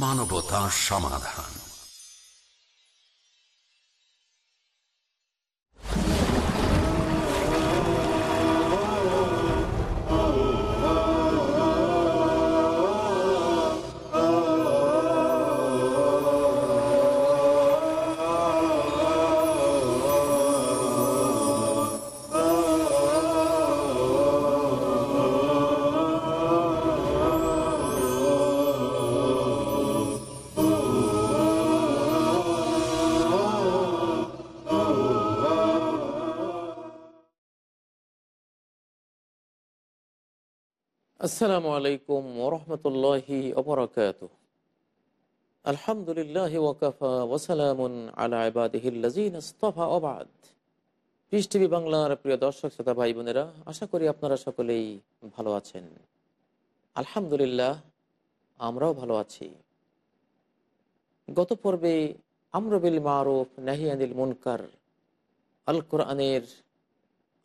মানবতা সমাধান। আসসালামু আলাইকুম ওরহমতুল্লাহি ওবরাকাত আলহামদুলিল্লাহ ওয়াকাফা ওসালামুন আলা ইবাদিহিল্লাজিন ইস্তফা ওবাদ পিস টিভি বাংলার প্রিয় দর্শক, শ্রোতা ভাই বোনেরা, আশা করি আপনারা সকলেই ভালো আছেন। আলহামদুলিল্লাহ, আমরাও ভালো আছি। গত পর্বে আমরবিল মারুফ নাহিয়ানিল মুনকার আল কোরআনের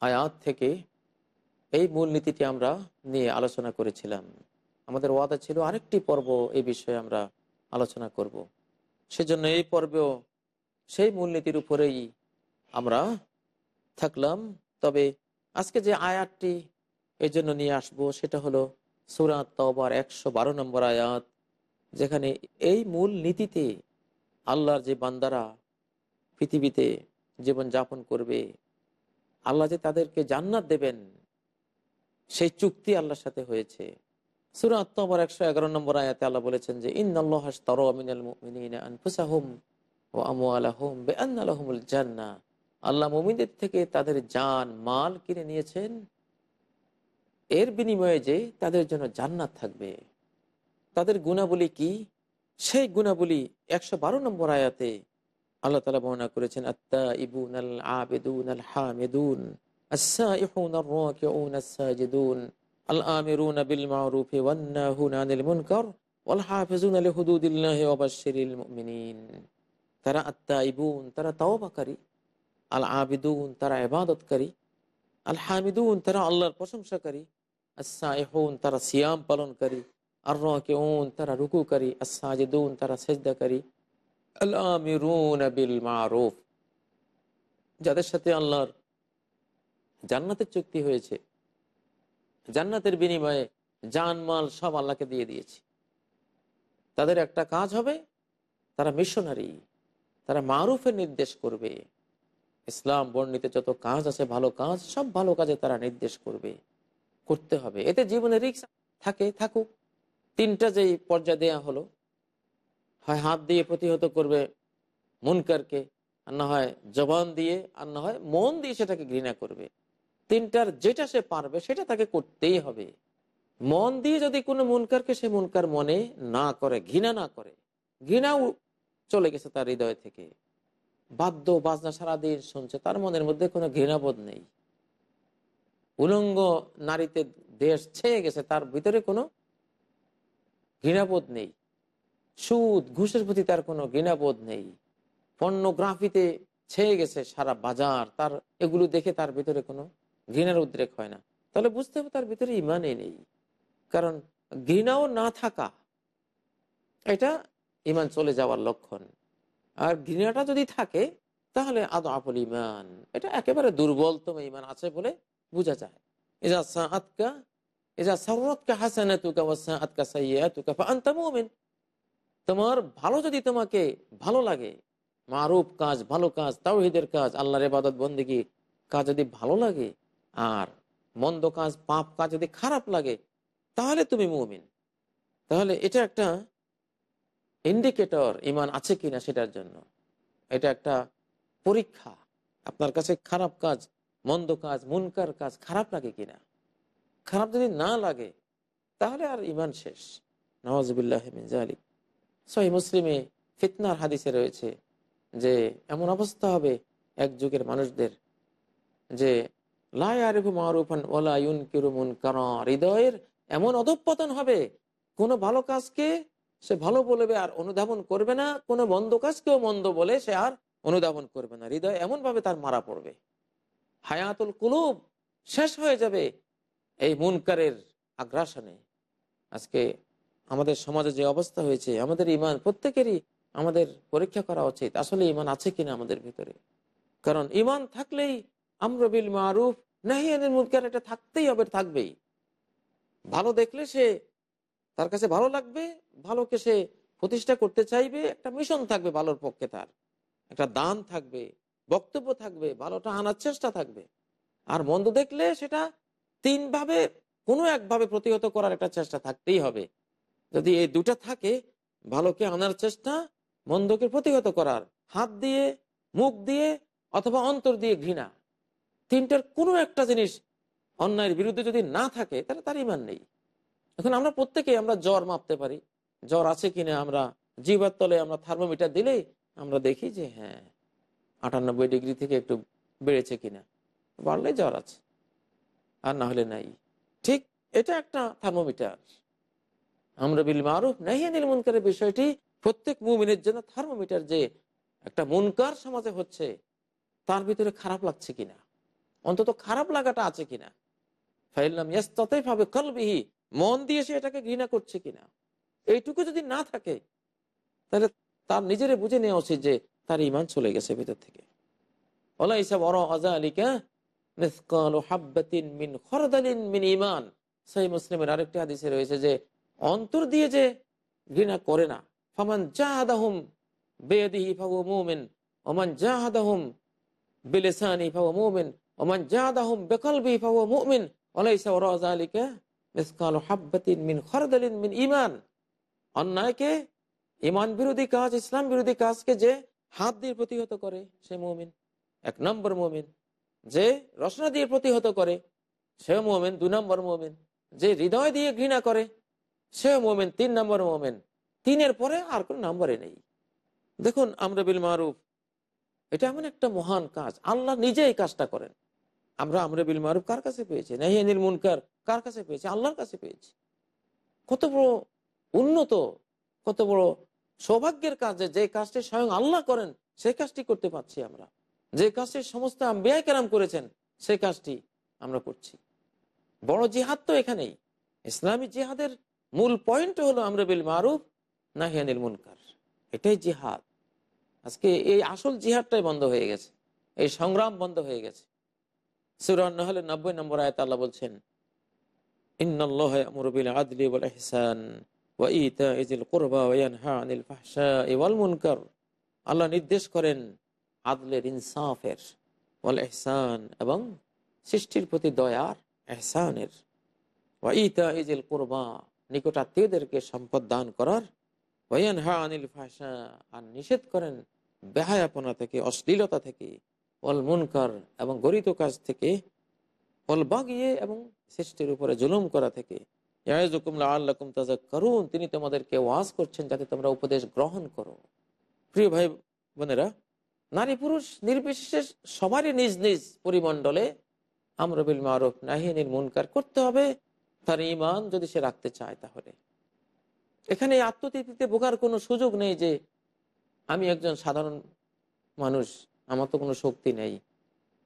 আয়াত থেকে এই মূলনীতিটি আমরা নিয়ে আলোচনা করেছিলাম আমাদের ওয়াদা ছিল আরেকটি পর্ব এই বিষয়ে আমরা আলোচনা করব। সেজন্য এই পর্বেও সেই মূলনীতির উপরেই আমরা থাকলাম তবে আজকে যে আয়াতটি এই জন্য নিয়ে আসব সেটা হলো সুরাত তবার একশো বারো নম্বর আয়াত, যেখানে এই মূল নীতিতে আল্লাহর যে বান্দারা পৃথিবীতে জীবন যাপন করবে, আল্লাহ যে তাদেরকে জান্নাত দেবেন সেই চুক্তি আল্লাহর সাথে হয়েছে। সুরা একশো এগারো নম্বর আয়াতে আল্লাহ বলেছেন যে আল্লাহ মুমিনদের থেকে তাদের মাল কিনে নিয়েছেন। এর বিনিময়ে যে তাদের জন্য জান্নাত থাকবে। তাদের গুণাবলী কি? সেই গুণাবলী একশো বারো নম্বর আয়াতে আল্লাহ তালা বর্ণনা করেছেন আত্মা ইবুন আল আবেদুন আল হামেদুন। السائحون الراكعون الساجدون الآمرون بالمعروف والناهون عن المنكر والحافظون لحدود الله وبشر المؤمنين তারা আত্মাইবুন তারা তাওবাকারী আল আবিদুন তারা ইবাদতকারী আল হামিদুন তারা আল্লাহর প্রশংসাকারী আসাইহুন তারা সিয়াম পালনকারী আর রাকিউন তারা রুকুকারী আসাজিদুন তারা সেজদাকারী আল আমিরুন বিল মারুফ যাদের সাথে আল্লাহর জান্নাতের চুক্তি হয়েছে। জান্নাতের বিনিময়ে জানমাল সব আল্লাহকে দিয়ে দিয়েছে। তাদের একটা কাজ হবে, তারা মিশনারি, তারা মারুফের নির্দেশ করবে। ইসলাম বর্ণিতে যত কাজ আছে, ভালো কাজ, সব ভালো কাজে তারা নির্দেশ করবে। করতে হবে। এতে জীবনে রিক্স থাকে, থাকুক। তিনটা যেই পর্যায়ে দেয়া হলো, হয় হাত দিয়ে প্রতিহত করবে মুনকারকে, আর না হয় জবান দিয়ে, আর না হয় মন দিয়ে সেটাকে ঘৃণা করবে। তিনটার যেটা সে পারবে, সেটা তাকে করতেই হবে। মন দিয়ে যদি কোনো মুনকারকে সে মুনকার মনে না করে, ঘৃণা না করে, ঘৃণাও চলে গেছে তার হৃদয় থেকে। বাদ্য, বাজনা সারাদিন শুনছে, তার মনের মধ্যে কোনো ঘৃণাবোধ নেই। উলঙ্গ নারীতে দেশ ছেয়ে গেছে, তার ভিতরে কোনো ঘৃণাবোধ নেই। সুদ, ঘুষের প্রতি তার কোনো ঘৃণাবোধ নেই। পর্নোগ্রাফিতে ছেয়ে গেছে সারা বাজার, তার এগুলো দেখে তার ভিতরে কোনো ঘৃণার উদ্রেক হয় না। তাহলে বুঝতে হবে তার ভিতরে ইমানই নেই। কারণ ঘৃণাও না থাকা, এটা ইমান চলে যাওয়ার লক্ষণ। আর ঘৃণাটা যদি থাকে, তাহলে আদৌ আপল ইমান, এটা একেবারে দুর্বলতম ইমান আছে বলে বোঝা যায়। এজা আতকা এজা সরতকা হাসানা তুকা আতকা সাইয়া তুকা আন্তা মোমেন। তোমার ভালো যদি তোমাকে ভালো লাগে, মারুফ কাজ, ভালো কাজ, তাওহিদের কাজ, আল্লাহর এবাদত বন্দিগি কাজ যদি ভালো লাগে আর মন্দ কাজ, পাপ কাজ যদি খারাপ লাগে, তাহলে তুমি মুমিন। তাহলে এটা একটা ইন্ডিকেটর ইমান আছে কিনা সেটার জন্য। এটা একটা পরীক্ষা, আপনার কাছে খারাপ কাজ, মন্দ কাজ, মুনকার কাজ খারাপ লাগে কিনা? খারাপ যদি না লাগে, তাহলে আর ইমান শেষ। নওয়াজবিল্লাহ জালিক সহি মুসলিমে ফিতনার হাদিসে রয়েছে যে, এমন অবস্থা হবে এক যুগের মানুষদের যে মারুফান ওলা ইউন হৃদয়ের এমন অধঃপতন হবে, কোনো ভালো কাজকে সে ভালো বলবে আর অনুধাবন করবে না, কোনো মন্দ কাজকেও মন্দ বলে সে আর অনুধাবন করবে না। হৃদয় এমন ভাবে তার মারা পড়বে। হায়াতুল কুলুব শেষ হয়ে যাবে এই মুনকারের আগ্রাসনে। আজকে আমাদের সমাজে যে অবস্থা হয়েছে, আমাদের ইমান প্রত্যেকেরই আমাদের পরীক্ষা করা উচিত, আসলে ইমান আছে কিনা আমাদের ভিতরে। কারণ ইমান থাকলেই আমরবিল মারুফ নাহিয়ানের মুনকার, এটা থাকতেই হবে থাকবেই। ভালো দেখলে সে তার কাছে ভালো লাগবে, ভালোকে সে প্রতিষ্ঠা করতে চাইবে, একটা মিশন থাকবে ভালোর পক্ষে তার। একটা দান থাকবে, বক্তব্য থাকবে, ভালোটা আনার চেষ্টা থাকবে। আর মন্দ দেখলে সেটা তিনভাবে, কোনো একভাবে প্রতিহত করার একটা চেষ্টা থাকতেই হবে। যদি এই দুটা থাকে, ভালোকে আনার চেষ্টা, মন্দকে প্রতিহত করার, হাত দিয়ে, মুখ দিয়ে, অথবা অন্তর দিয়ে ঘৃণা। তিনটার কোনো একটা জিনিস অন্যায়ের বিরুদ্ধে যদি না থাকে, তাহলে তার ইমান নেই। এখন আমরা প্রত্যেকে আমরা জ্বর মাপতে পারি। জ্বর আছে কিনা আমরা জিবার তলে আমরা থার্মোমিটার দিলেই আমরা দেখি যে হ্যাঁ আটানব্বই ডিগ্রি থেকে একটু বেড়েছে কিনা। বাড়লে জ্বর আছে, আর না হলে নাই। ঠিক এটা একটা থার্মোমিটার। আমরা বিল মারুফ নাহিয়ানিল মুনকারের বিষয়টি, প্রত্যেক মুমিনের জন্য থার্মোমিটার যে একটা মুনকার সমাজে হচ্ছে, তার ভিতরে খারাপ লাগছে কিনা? অন্তত খারাপ লাগাটা আছে কিনা? ফাইলাম ইয়াস ততই ভাবে কলবিহি, মন দিয়ে সে এটাকে ঘৃণা করছে কিনা? এইটুকু যদি না থাকে, তাহলে তার নিজের বুঝে নেওয়া উচিত যে তার ইমান চলে গেছে ভিতর থেকে। ওলা ইসাব অর আজা আলিকা মিন খরদালিন মিন ইমান সেই মুসলিমের আরেকটি হাদিসে রয়েছে যে, অন্তর দিয়ে যে ঘৃণা করে না, ফামান জাহাদাহুম বেদিহি ফাহু মুমিন, ওমান জাহাদাহুম বিলেসানি ফাহু মুমিন ওমান জাহাদাহুম বেকলবি ফাহু মুমিন ওলাইসা ওরা আলিকা মিসকাল হাব্বাতিন মিন খরদালিন মিন ইমান অন্যায়কে ইমান বিরোধী কাজ, ইসলাম বিরোধী কাজকে যে হাত দিয়ে প্রতিহত করে, সে মুমিন। এক নম্বর মুমিন। যে রচনা দিয়ে প্রতিহত করে সে মোমেন। দু নম্বর মোমেন। যে হৃদয় দিয়ে ঘৃণা করে সে মোমেন। তিন নম্বর মোমেন। তিনের পরে আর কোন নম্বরে নেই। দেখুন, আমরা বিল মারুফ, এটা এমন একটা মহান কাজ। আল্লাহ নিজে এই কাজটা করেন। আমরা আমরা বিল মারুফ কার কাছে পেয়েছি? নাহিয়ানিল মুনকার কার কাছে পেয়েছি? আল্লাহর কাছে পেয়েছি। কত বড় উন্নত, কত বড় সৌভাগ্যের কাজ যে কাজটি স্বয়ং আল্লাহ করেন, সেই কাজটি করতে পারছি আমরা। যে কাজটি সমস্ত আম্বিয়া কেরাম করেছেন, সেই কাজটি আমরা করছি। বড় জিহাদ তো এখানেই। ইসলামী জিহাদের মূল পয়েন্ট হলো আমরা বিল মারুফ নাহিয়ানিল মুনকার। এটাই জিহাদ। আজকে এই আসল জিহাদটাই বন্ধ হয়ে গেছে। এই সংগ্রাম বন্ধ হয়ে গেছে। নব্বই নম্বর আয়ত আল্লাহ বলছেন আল্লাহ নির্দেশ করেন আদলের ইনসাফের এবং সৃষ্টির প্রতি দয়ার এহসানের ওয়াইতা ইজিল কোরবা নিকট আত্মীয়দেরকে সম্পদ দান করার। ওয়ান হা আনিল ফাঁসা আর নিষেধ করেন বেহায়াপনা থেকে, অশ্লীলতা থেকে। অল মুনকার এবং গরিত কাজ থেকে অল বাগিয়ে এবং সৃষ্টির উপরে জুলুম করা থেকে আল্লাকুম তাজা করুন তিনি তোমাদেরকে ওয়াজ করছেন যাতে তোমরা উপদেশ গ্রহণ করো। প্রিয় ভাই বোনেরা, নারী পুরুষ নির্বিশেষে সবারই নিজ নিজ পরিমণ্ডলে আমরবিল মারুফ নাহিনীর মুনকার করতে হবে, তার ইমান যদি সে রাখতে চায় তাহলে। এখানে আত্মতৃপ্তিতে বোকার কোনো সুযোগ নেই যে, আমি একজন সাধারণ মানুষ আমার তো কোনো শক্তি নেই।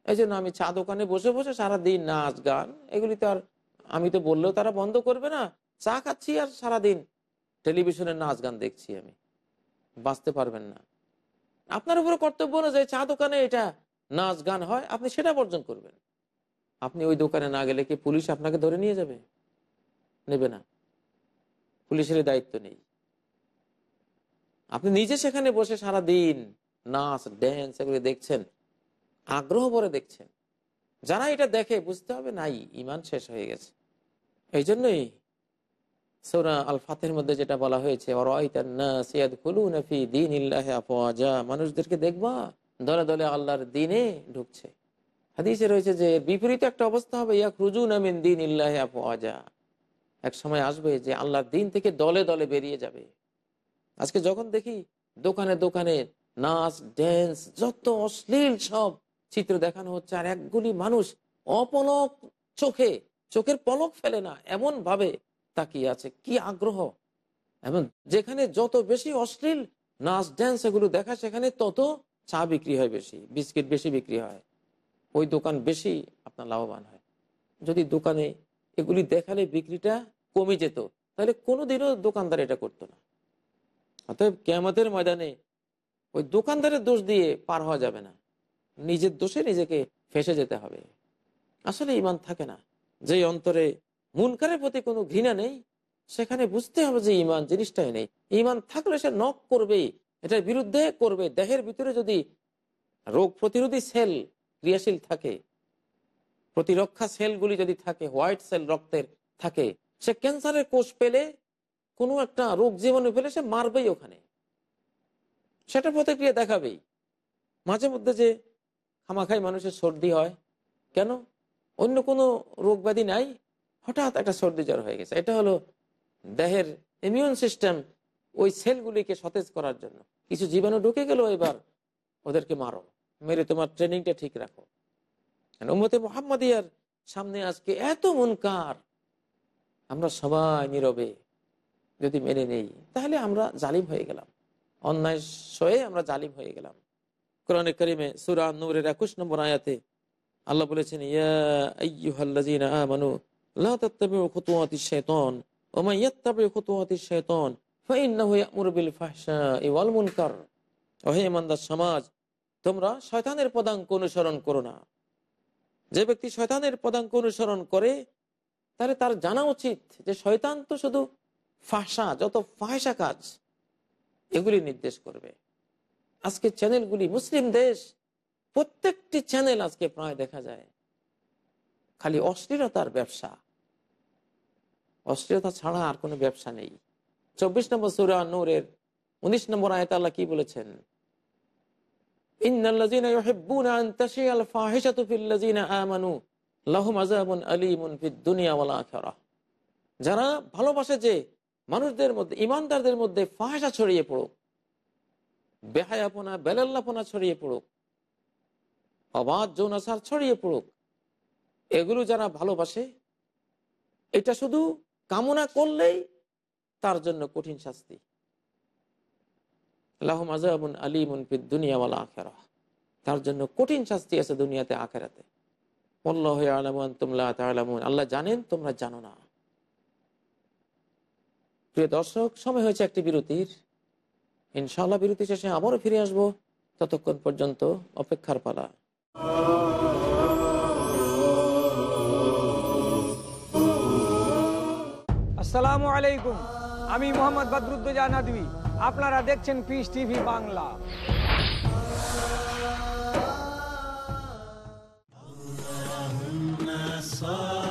এই জন্য আমি চা দোকানে বসে বসে সারা দিন নাচ, গান, এগুলি তো আর আমি তো বললেও তারা বন্ধ করবে না। চা খাচ্ছি আর সারাদিন টেলিভিশনের নাচ, গান দেখছি আমি। বাঁচতে পারবেন না। আপনার উপরে কর্তব্য না যে চা দোকানে এটা নাচ, গান হয়, আপনি সেটা বর্জন করবেন। আপনি ওই দোকানে না গেলে কি পুলিশ আপনাকে ধরে নিয়ে যাবে? নেবে না। পুলিশের দায়িত্ব নেই। আপনি নিজে সেখানে বসে সারা দিন নাচ ড্যান্স এগুলো দেখছেন, আগ্রহ ভরে দেখছেন। যারা এটা দেখে বুঝতে হবে নাই ইমান শেষ হয়ে গেছে। এই জন্যই সৌরা আল ফাতের মধ্যে যেটা বলা হয়েছে মানুষদেরকে দেখবা, দলে দলে আল্লাহর দিনে ঢুকছে। হাদিসে রয়েছে যে, বিপরীত একটা অবস্থা হবে ইয়াক রুজু নামিন দিন ইল্লাহ আফওয়াজা এক সময় আসবে যে, আল্লাহর দিন থেকে দলে দলে বেরিয়ে যাবে। আজকে যখন দেখি দোকানে দোকানে নাচ ড্যান্স যত অশ্লীল সব চিত্র দেখানো হচ্ছে, আর একগুলি মানুষ অপলক চোখে, চোখের পলক ফেলে না এমন ভাবে তাকিয়ে আছে। কি আগ্রহ! এবং যেখানে যত বেশি অশ্লীল নাচ ড্যান্স এগুলো দেখা, সেখানে তত চা বিক্রি হয় বেশি, বিস্কিট বেশি বিক্রি হয়। ওই দোকান বেশি আপনার লাভবান হয়। যদি দোকানে এগুলি দেখালে বিক্রিটা কমে যেত, তাহলে কোনোদিনও দোকানদার এটা করতো না। অতএব কেয়ামতের ময়দানে ওই দোকানদারের দোষ দিয়ে পার হওয়া যাবে না। নিজের দোষে নিজেকে ফেসে যেতে হবে। আসলে ইমান থাকে না। যে অন্তরে মুনকারের প্রতি কোনো ঘৃণা নেই, সেখানে বুঝতে হবে যে ইমান জিনিসটাই নেই। ইমান থাকলে সে নক করবে এটার বিরুদ্ধে করবে। দেহের ভিতরে যদি রোগ প্রতিরোধী সেল ক্রিয়াশীল থাকে, প্রতিরক্ষা সেলগুলি যদি থাকে, হোয়াইট সেল রক্তের থাকে, সে ক্যান্সারের কোষ পেলে কোনো একটা রোগ জীবনে পেলে সে মারবেই ওখানে। সেটা প্রতিক্রিয়া দেখাবেই। মাঝে মধ্যে যে খামাখাই মানুষের সর্দি হয়, কেন? অন্য কোনো রোগ ব্যাধি নাই, হঠাৎ একটা সর্দি জ্বর হয়ে গেছে। এটা হলো দেহের ইমিউন সিস্টেম ওই সেলগুলিকে সতেজ করার জন্য। কিছু জীবাণু ঢুকে গেল, এবার ওদেরকে মারো। মেরে তোমার ট্রেনিংটা ঠিক রাখো। উম্মতে মোহাম্মদিয়ার সামনে আজকে এত মনকার। আমরা সবাই নীরবে, যদি মেনে নেই, তাহলে আমরা জালিম হয়ে গেলাম। অন্যায় সয়ে আমরা জালিম হয়ে গেলাম। কোরআনে করিমে সুরা নূরের একুশ নম্বর আয়াতে আল্লাহ বলেছেন সমাজ, তোমরা শয়তানের পদাঙ্ক অনুসরণ করো না। যে ব্যক্তি শয়তানের পদাঙ্ক অনুসরণ করে, তাহলে তার জানা উচিত যে শয়তান তো শুধু ফাঁসা যত ফাঁসা কাজ এগুলি নির্দেশ করবে। আজকে চ্যানেলগুলি মুসলিম দেশ, প্রত্যেকটি চ্যানেল আজকে প্রায় দেখা যায়। খালি অশ্লীলতার ব্যবসা। অশ্লীলতা ছাড়া আর কোনো ব্যবসা নেই। চব্বিশ নম্বর সুরা নূরের উনিশ নম্বর আয়তা আল্লাহ কি বলেছেন? যারা ভালোবাসে যে মানুষদের মধ্যে, ইমানদারদের মধ্যে ফাহাসা ছড়িয়ে পড়ুক। বেহায়াপনা, বেলাল্লাপনা ছড়িয়ে পড়ুক। অবাধ যৌনাচার ছড়িয়ে পড়ুক। এগুলো যারা ভালোবাসে, এটা শুধু কামনা করলেই তার জন্য কঠিন শাস্তি। আলিমুন দুনিয়াওয়ালা আখেরা তার জন্য কঠিন শাস্তি আছে দুনিয়াতে, আখেরাতে। আল্লাহ জানেন, তোমরা জানো না। প্রিয় দর্শক সময় হয়েছে একটি বিরতির। ইনশাল্লাহ বিরতি শেষে আবারও ফিরে আসব ততক্ষণ পর্যন্ত অপেক্ষার পালা। আসসালামু আলাইকুম আমি মোহাম্মদ বদরুদ্দোজা নদী আপনারা দেখছেন পিস টিভি বাংলা।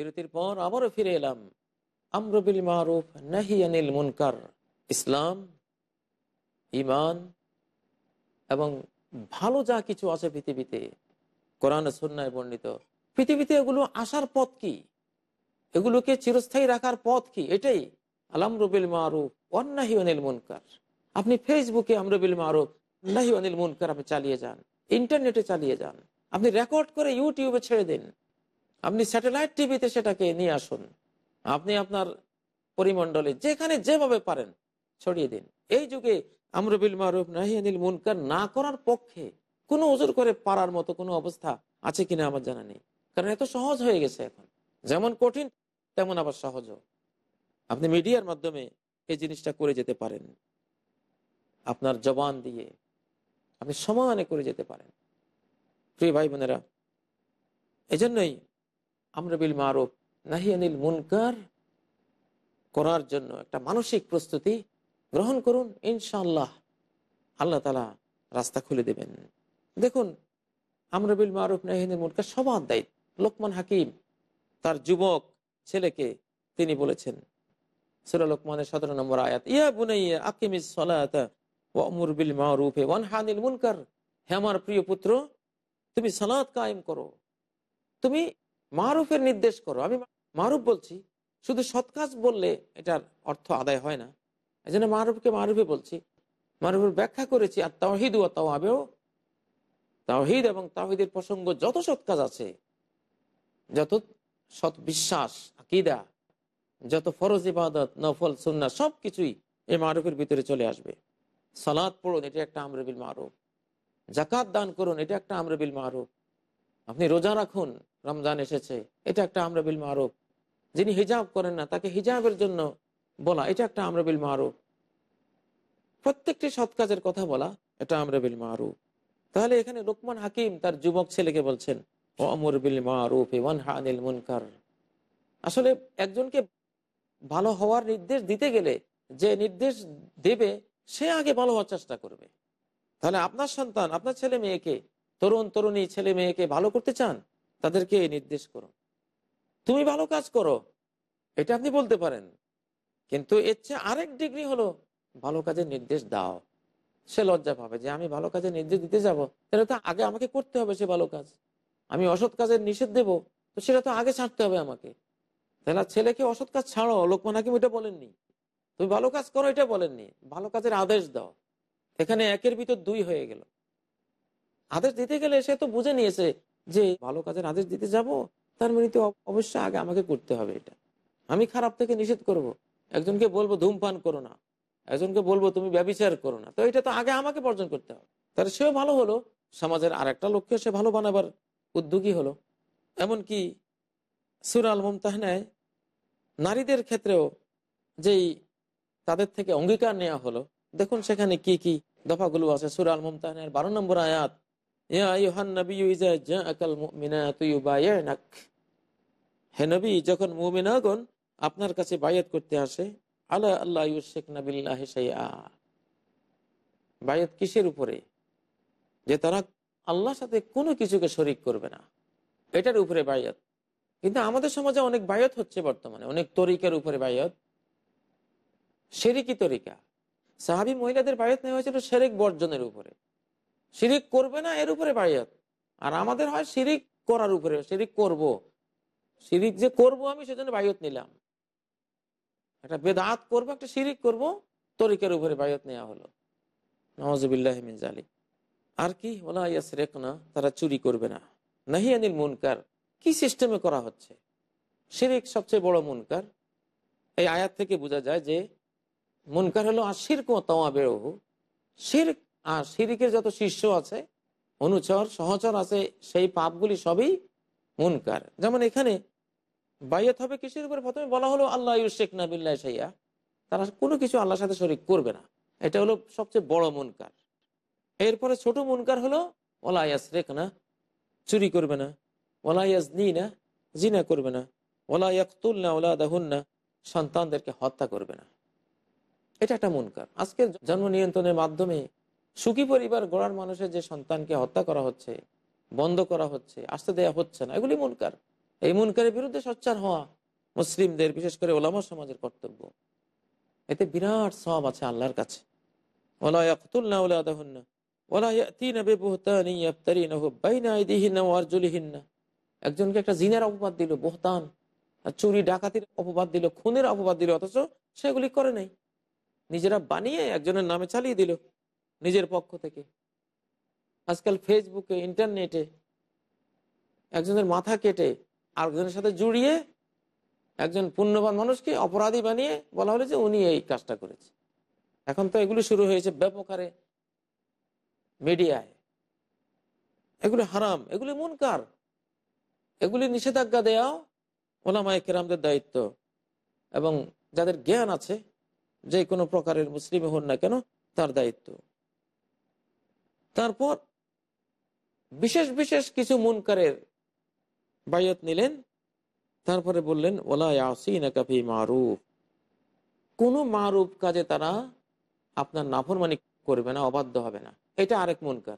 বিরতির পর আবারও ফিরে এলাম। আমরবিল মারুফ, নাহি আনিল মুনকার। ইসলাম ইমান এবং ভালো যা কিছু আছে পৃথিবীতে, কোরআন সন্ন্যায় বর্ণিত। পৃথিবীতে এগুলো আসার পথ কি? এগুলোকে চিরস্থায়ী রাখার পথ কি? এটাই আলামরবিল মারুফ অন্নাহি অনিল মুনকার। আপনি ফেসবুকে আমরবিল মারুফ, নাহি অনিল মুনকার আপনি চালিয়ে যান, ইন্টারনেটে চালিয়ে যান। আপনি রেকর্ড করে ইউটিউবে ছেড়ে দিন। আপনি স্যাটেলাইট টিভিতে সেটাকে নিয়ে আসুন। আপনি আপনার পরিমণ্ডলে যেখানে যেভাবে পারেন ছড়িয়ে দিন। এই যুগে আমরবিল মারুফ নাহিয়ানিল মুনকার না করার পক্ষে কোনো ওজোর করে পারার মতো কোনো অবস্থা আছে কিনা আমার জানা নেই। কারণ এত সহজ হয়ে গেছে এখন। যেমন কঠিন, তেমন আবার সহজও। আপনি মিডিয়ার মাধ্যমে এই জিনিসটা করে যেতে পারেন। আপনার জবান দিয়ে আপনি সমানে করে যেতে পারেন। প্রিয় ভাই বোনেরা, এজন্যই আমরা বিল মারুফ নাহিয়ানিল মুনকার করার জন্য একটা মানসিক প্রস্তুতি গ্রহণ করুন ইনশাল্লাহ আল্লাহ তালা রাস্তা খুলে দেবেন। দেখুন, আমরা বিল মারুফ নাহিয়ানিল মুনকার সবার দায়িত্ব। লোকমান হাকিম, তার যুবক ছেলেকে তিনি বলেছেন, সুরা লোকমানের সতেরো নম্বর আয়াত, ইয়া বুনাইয়া আকিমিস সলাতা বিল মারুফে ওয়ান হানিল মুনকার। হে আমার প্রিয় পুত্র, তুমি সালাত কায়েম করো। তুমি মারুফের নির্দেশ করো। আমি মারুফ বলছি, শুধু সৎ কাজ বললে এটার অর্থ আদায় হয় না। এই জন্য মারুফকে মারুফে বলছি, মারুফের ব্যাখ্যা করেছি, আর তাওহিদ ও তাওয়াবেও। তাওহিদ এবং তাওহিদের প্রসঙ্গ যত সৎ কাজ আছে, যত সৎ বিশ্বাস, আকিদা, যত ফরজ ইবাদত, নফল সুন্না সব কিছুই এই মারুফের ভিতরে চলে আসবে। সালাদ পড়ুন, এটা একটা আমরবিল মারুফ। জাকাত দান করুন, এটা একটা আমরবিল মারুফ। আপনি রোজা রাখুন, রমজান এসেছে। এটা একটা আমরবিল মারুফ। যিনি হিজাব করেন না, তাকে হিজাবের জন্য বলা, এটা একটা আমরবিল মারুফ। প্রত্যেকটি সৎ কাজের কথা বলা, এটা আমরবিল মারুফ। তাহলে এখানে লোকমান হাকিম তার যুবক ছেলেকে বলছেন ও আমর বিল মারুফ ওয়ান হানিল মুনকার। আসলে একজনকে ভালো হওয়ার নির্দেশ দিতে গেলে যে নির্দেশ দেবে, সে আগে ভালো হওয়ার চেষ্টা করবে। তাহলে আপনার সন্তান, আপনার ছেলে মেয়েকে তরুণ তরুণী ছেলে মেয়েকে ভালো করতে চান, তাদেরকে নির্দেশ করো। তুমি ভালো কাজ করো, এটা আপনি বলতে পারেন। কিন্তু এর চেয়ে আরেক ডিগ্রি হলো ভালো কাজের নির্দেশ দাও। সে লজ্জা পাবে যে আমি ভালো কাজের নির্দেশ দিতে যাব, তাহলে তো আগে আমাকে করতে হবে সে ভালো কাজ। আমি অসৎ কাজের নিষেধ দেব, তো সেটা তো আগে ছাড়তে হবে আমাকে। তাহলে ছেলেকে অসৎ কাজ ছাড়ো, লোকমান হাকিম এটা বলেননি। তুমি ভালো কাজ করো এটা বলেননি, ভালো কাজের আদেশ দাও। এখানে একের ভিতর দুই হয়ে গেল। আদেশ দিতে গেলে সে তো বুঝে নিয়েছে যে ভালো কাজের আদেশ দিতে যাব, তার মানে তো অবশ্যই আগে আমাকে করতে হবে এটা। আমি খারাপ থেকে নিষেধ করব। একজনকে বলব, ধূমপান করো না। একজনকে বলব, তুমি ব্যবচার করো না। তো এটা তো আগে আমাকে বর্জন করতে হবে। তাহলে সেও ভালো হলো, সমাজের আর একটা লক্ষ্যে সে ভালো বানাবার উদ্যোগী হলো। এমনকি সুরাল মমতাহনায় নারীদের ক্ষেত্রেও যেই তাদের থেকে অঙ্গীকার নেওয়া হলো, দেখুন সেখানে কি কি দফাগুলো আছে। সুরাল মমতাহনের বারো নম্বর আয়াত হে নবী, যখন মুমিনাগণ আপনার কাছে বায়াত করতে আসে আল্লাহ আল্লাহ শেখ নাবিল্লাহ বায়াত কিসের উপরে? যে তারা আল্লাহর সাথে কোনো কিছুকে শরিক করবে না। এটার উপরে বায়াত। কিন্তু আমাদের সমাজে অনেক বায়ত হচ্ছে বর্তমানে, অনেক তরিকার উপরে বায়ত। সেরিকি তরিকা। সাহাবি মহিলাদের বায়ত নেওয়া হয়েছিল সেরেক বর্জনের উপরে। শিরিক করবে না, এর উপরে বায়ত। আর আমাদের হয় শিরিক করার উপরে, শিরিক করব। শিরিক যে করব আমি, সেজন্য বায়ত নিলাম। একটা বেদাত করব, একটা শিরিক করব, তরিকের উপরে বায়ত নেওয়া হলো। নওয়াজ জালিক আর কি? ওলা ইয়াস রেকনা তারা চুরি করবে না। নাহি আনিল মুনকার, কি সিস্টেমে করা হচ্ছে? শিরিক সবচেয়ে বড় মুনকার। এই আয়াত থেকে বোঝা যায় যে, মুনকার হলো আশির কোয়া বেরোহু শির আর শিরিকের যত শিষ্য আছে, অনুচর, সহচর আছে, সেই পাপগুলি সবই মুনকার। যেমন এখানে বাইয়াত হবে কিসের উপরে? প্রথমে বলা হলো, আল্লাহ শেখ নাবিল্লা সাইয়া তারা কোনো কিছু আল্লাহর সাথে শরিক করবে না। এটা হলো সবচেয়ে বড় মুনকার। এরপরে ছোট মুনকার হলো ওলাইয়াস রেখ না, চুরি করবে না। ওলাইয়াস নি না, জিনা করবে না। ওলাইয়াকুল না ওলা দাহুন না। সন্তানদেরকে হত্যা করবে না। এটা একটা মুনকার। আজকের জন্ম নিয়ন্ত্রণের মাধ্যমে সুখী পরিবার গড়ার মানুষের যে সন্তানকে হত্যা করা হচ্ছে, বন্ধ করা হচ্ছে, আসতে দেয়া হচ্ছে না, এগুলি মুনকার। এই মুনকারের বিরুদ্ধে সোচ্চার হওয়া মুসলিমদের, বিশেষ করে ওলামা সমাজের কর্তব্য। এতে বিরাট সব আছে আল্লাহর কাছে। একজনকে একটা জিনের অপবাদ দিল, বহতান চুরি, ডাকাতির অপবাদ দিল, খুনের অপবাদ দিল, অথচ সেগুলি করে নাই। নিজেরা বানিয়ে একজনের নামে চালিয়ে দিল। নিজের পক্ষ থেকে। আজকাল ফেসবুকে, ইন্টারনেটে একজনের মাথা কেটে আরেকজনের সাথে জুড়িয়ে একজন পুণ্যবান মানুষকে অপরাধী বানিয়ে বলা হলো যে উনি এই কাজটা করেছে। এখন তো এগুলো শুরু হয়েছে ব্যাপক হারে মিডিয়ায়। এগুলি হারাম, এগুলি মুনকার। এগুলি নিষেধাজ্ঞা দেওয়াও ওলামায় কেরামদের দায়িত্ব। এবং যাদের জ্ঞান আছে, যে কোনো প্রকারের মুসলিম হন না কেন, তার দায়িত্ব। তারপর বিশেষ বিশেষ কিছু মুনকারের বায়ত নিলেন। তারপরে বললেন ওলা ইয়াসিনা কাফি মারুফ। কোন মারুফ কাজে তারা আপনার নাফরমানি করবে না, অবাধ্য হবে না। এটা আরেক মুনকার।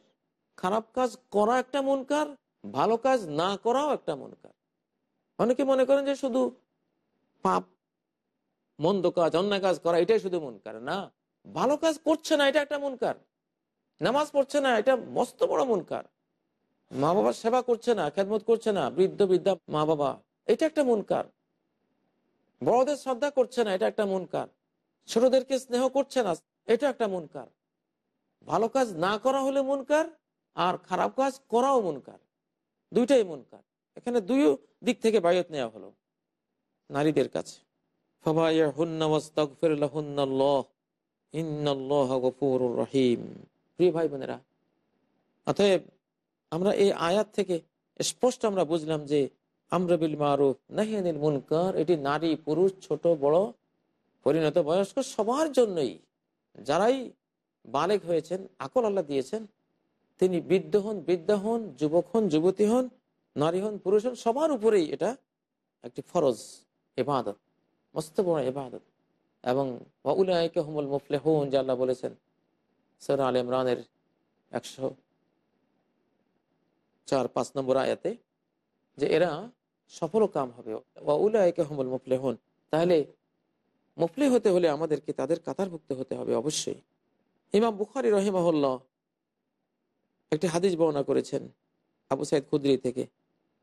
খারাপ কাজ করা একটা মুনকার, ভালো কাজ না করাও একটা মুনকার। অনেকে মনে করেন যে শুধু পাপ, মন্দ কাজ, অন্যায় কাজ করা, এটাই শুধু মুনকার। না, ভালো কাজ করছে না, এটা একটা মুনকার। নামাজ পড়ছে না, এটা মস্ত বড় মুনকার। মা বাবার সেবা করছে না, খেদমত করছে না, বৃদ্ধ, বৃদ্ধা মা বাবা এটা একটা মুনকার। বড়দের শ্রদ্ধা করছে না, এটা একটা মুনকার। ছোটদেরকে স্নেহ করছে না, এটা একটা মুনকার। ভালো কাজ না করা হলে মুনকার, আর খারাপ কাজ করাও মুনকার। দুইটাই মুনকার। এখানে দুই দিক থেকে বায়ত নেওয়া হলো নারীদের কাছে। রহিম। প্রিয় ভাই বোনেরা অতএব আমরা এই আয়াত থেকে স্পষ্ট আমরা বুঝলাম যে আমরা বিল মারুফ নাহিয়ানিল মুনকার, এটি নারী, পুরুষ, ছোট, বড়, পরিণত, বয়স্ক সবার জন্যই। যারাই বালেক হয়েছেন, আকল আল্লাহ দিয়েছেন, তিনি বৃদ্ধ হন, বৃদ্ধা হন, যুবক হন, যুবতী হন, নারী হন, পুরুষ হন, সবার উপরেই এটা একটি ফরজ এবাদত মস্ত বড় এবাদত এবং উলায়কে হমল মুফলে হন যে আল্লাহ বলেছেন সর আল ইমরানের একশো চার পাঁচ নম্বর আয়াতে যে এরা সফল কাম হবে। উলায়কে হমল মুফলে হন তাহলে মুফলি হতে হলে আমাদেরকে তাদের কাতারভুক্ত হতে হবে অবশ্যই। ইমাম বুখারি রহিমাহুল্লাহ একটি হাদিস বর্ণনা করেছেন আবু সাইদ খুদ্রি থেকে।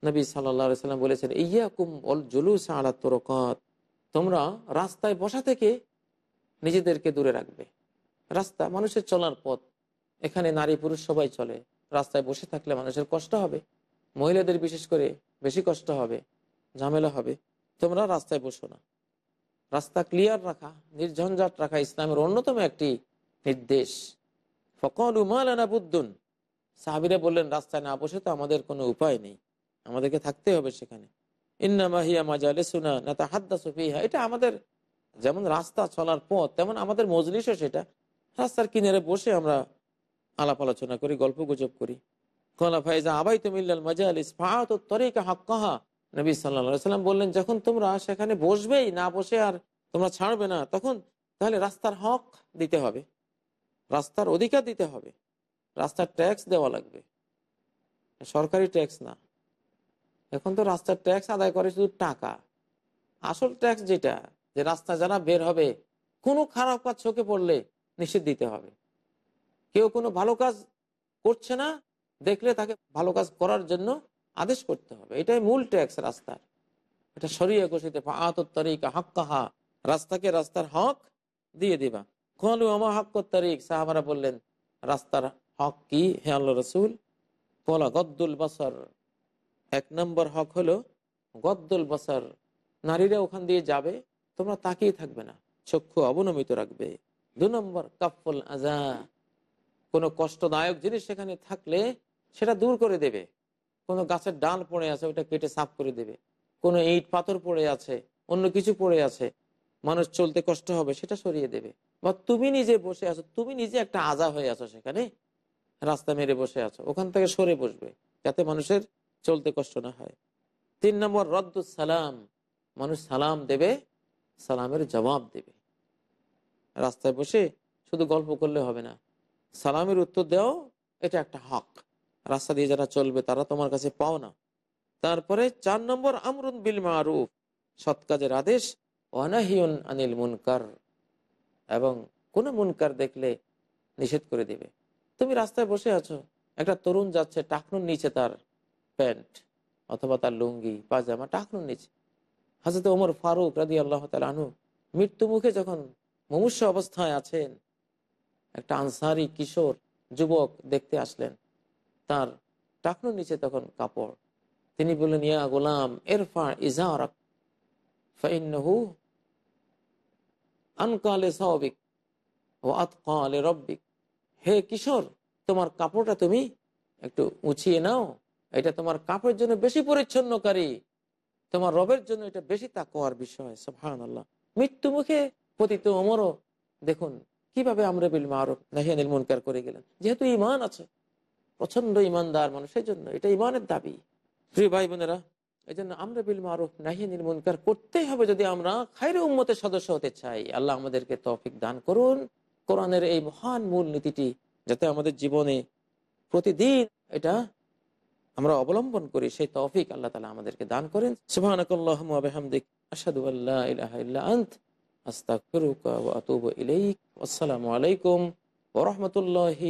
নবী সাল্লা সাল্লাম বলেছেন, ইয়াকুম অল জুলুস আলা তরকাত। তোমরা রাস্তায় বসা থেকে নিজেদেরকে দূরে রাখবে। রাস্তা মানুষের চলার পথ। এখানে নারী পুরুষ সবাই চলে। রাস্তায় বসে থাকলে মানুষের কষ্ট হবে। মহিলাদের বিশেষ করে বেশি কষ্ট হবে। ঝামেলা হবে। তোমরা রাস্তায় বসো না। রাস্তা ক্লিয়ার রাখা, নির্ঝঞ্ঝাট রাখা ইসলামের অন্যতম একটি নির্দেশ। ফকল উমালানা বুদ্দুন। সাহাবিরা বললেন, রাস্তায় না বসে তো আমাদের কোনো উপায় নেই। আমাদেরকে থাকতে হবে সেখানে। ইন্নামাহিয়া মাজালেসুনা না তা হাদ্দা সুফিহা এটা আমাদের যেমন রাস্তা চলার পথ, তেমন আমাদের মজলিশও সেটা। রাস্তার কিনারে বসে আমরা আলাপ আলোচনা করি, গল্প গুজব করি। কলা ফাইজা আবাই তুমিল্লাল মাজালিস ফাহাত তরিকা হাক্কাহা। নবী সাল্লা সাল্লাম বললেন, যখন তোমরা সেখানে বসবেই, না বসে আর তোমরা ছাড়বে না, তখন তাহলে রাস্তার হক দিতে হবে। রাস্তার অধিকার দিতে হবে। রাস্তার ট্যাক্স দেওয়া লাগবে। সরকারি ট্যাক্স না। এখন তো রাস্তার ট্যাক্স আদায় করে শুধু টাকা। আসল ট্যাক্স যেটা, যে রাস্তা যারা বের হবে, কোনো খারাপ কাজ চোখে পড়লে নিষেধ দিতে হবে। কেউ কোনো ভালো কাজ করছে না, দেখলে তাকে ভালো কাজ করার জন্য আদেশ করতে হবে। এটাই মূল ট্যাক্স রাস্তার। এটা সরিয়ে ঘোষিত তরিকা হাক্কাহা। রাস্তাকে রাস্তার হক দিয়ে দিবা। কলু আমা হক তারিক সাহাবারা বললেন, রাস্তার হক কি? হে আল্লাহ রসুল, কলা গদ্দুল বাসার। এক নম্বর হক হলো, গদ্দুল বাসার। নারীরা ওখান দিয়ে যাবে, তোমরা তাকিয়ে থাকবে না, চক্ষু অবনমিত রাখবে। দু নম্বর কাফল আজা কোনো কষ্টদায়ক জিনিস সেখানে থাকলে সেটা দূর করে দেবে। কোনো গাছের ডাল পড়ে আছে, ওটা কেটে সাফ করে দেবে। কোনো ইট পাথর পড়ে আছে, অন্য কিছু পড়ে আছে, মানুষ চলতে কষ্ট হবে, সেটা সরিয়ে দেবে। বা তুমি নিজে বসে আছো, তুমি নিজে একটা আজা হয়ে আছো সেখানে, রাস্তা মেরে বসে আছো, ওখান থেকে সরে বসবে, যাতে মানুষের চলতে কষ্ট না হয়। তিন নম্বর, রদ্দুস সালাম। মানুষ সালাম দেবে, সালামের জবাব দেবে। রাস্তায় বসে শুধু গল্প করলে হবে না। সালামের উত্তর দেও এটা একটা হক। রাস্তা দিয়ে যারা চলবে তারা তোমার কাছে পাও না। তারপরে চার নম্বর, আমরুন বিল মারুফ, সৎ কাজের আদেশ অনাহিউন আনিল মুনকার। এবং কোন মুনকার দেখলে নিষেধ করে দিবে। তুমি রাস্তায় বসে আছো, একটা তরুণ যাচ্ছে টাকনুর নিচে তার প্যান্ট অথবা তার লুঙ্গি পাজামা টাকনুর নিচে। হাজরত ওমর ফারুক রাদি আল্লাহ আনু মৃত্যু মুখে যখন মুমূর্ষ অবস্থায় আছেন একটা আনসারি কিশোর যুবক দেখতে আসলেন। তার টাকনুর নিচে তখন কাপড়। তিনি বললেন, ইয়া গোলাম এরফা ইজারক, ফাইন্নহু আনকালে স্বাভাবিক ও আতকালে রব্বিক হে কিশোর, তোমার কাপড়টা তুমি একটু উঁচিয়ে নাও। এটা তোমার কাপড়ের জন্য বেশি পরিচ্ছন্নকারী। তোমার রবের জন্য এটা বেশি তাকোয়ার বিষয়। সুবহান আল্লাহ মৃত্যু মুখে পতিত অমরও দেখুন, কীভাবে আমরা বিল মারুফ নাহিয়ানিল মুনকার করে গেলেন? যেহেতু ইমান আছে প্রচণ্ড ইমানদার মানুষের জন্য এটা ইমানের দাবি। প্রিয় ভাই বোনেরা এই জন্য আমরা বিল মারুফ নাহিয়ানিল মুনকার করতেই হবে যদি আমরা খাইরে উম্মতের সদস্য হতে চাই। আল্লাহ আমাদেরকে তৌফিক দান করুন। কোরআনের এই মহান মূল নীতিটি যাতে আমাদের জীবনে প্রতিদিন এটা আমরা অবলম্বন করি, সেই তৌফিক আল্লাহ তালা আমাদেরকে দান করেন। সুবাহিক আসাদু আল্লাহ আস্তাগফিরুকা ওয়া আতুবু ইলাইক আসসালামু আলাইকুম ওয়া রাহমাতুল্লাহি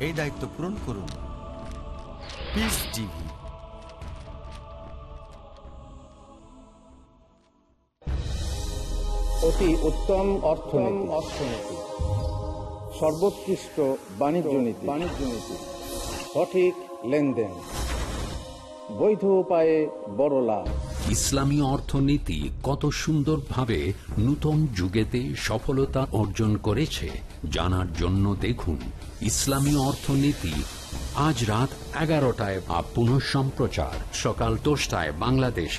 এই দায়িত্ব পূরণ করুন। পিস টিভি অতি উত্তম অর্থনীতি। অর্থনীতি। সর্বোৎকৃষ্ট বাণিজ্য নীতি। বাণিজ্য নীতি। সঠিক লেনদেন। বৈধ উপায়ে বড় লাভ। ইসলামী অর্থনীতি কত সুন্দরভাবে নতুন যুগেতে সফলতা অর্জন করেছে জানার জন্য দেখুন ইসলামী অর্থনীতি। আজ রাত এগারোটায় বা পুনঃ সম্প্রচার সকাল দশটায় বাংলাদেশে।